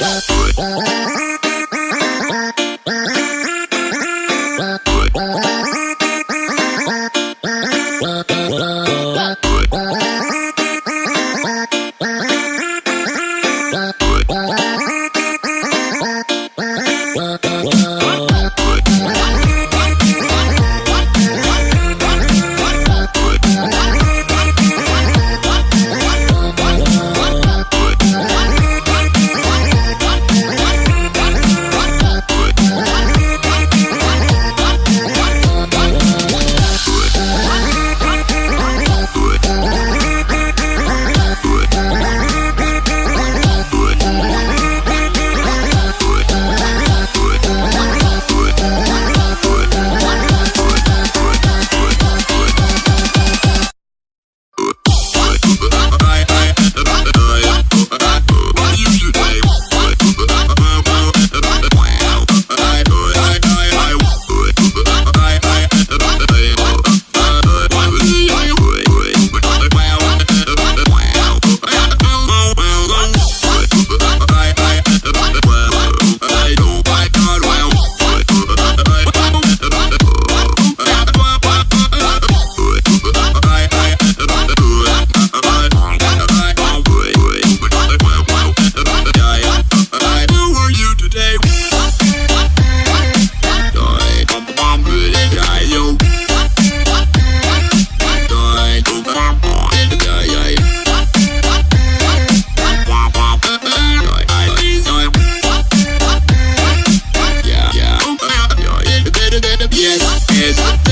Bye. yes,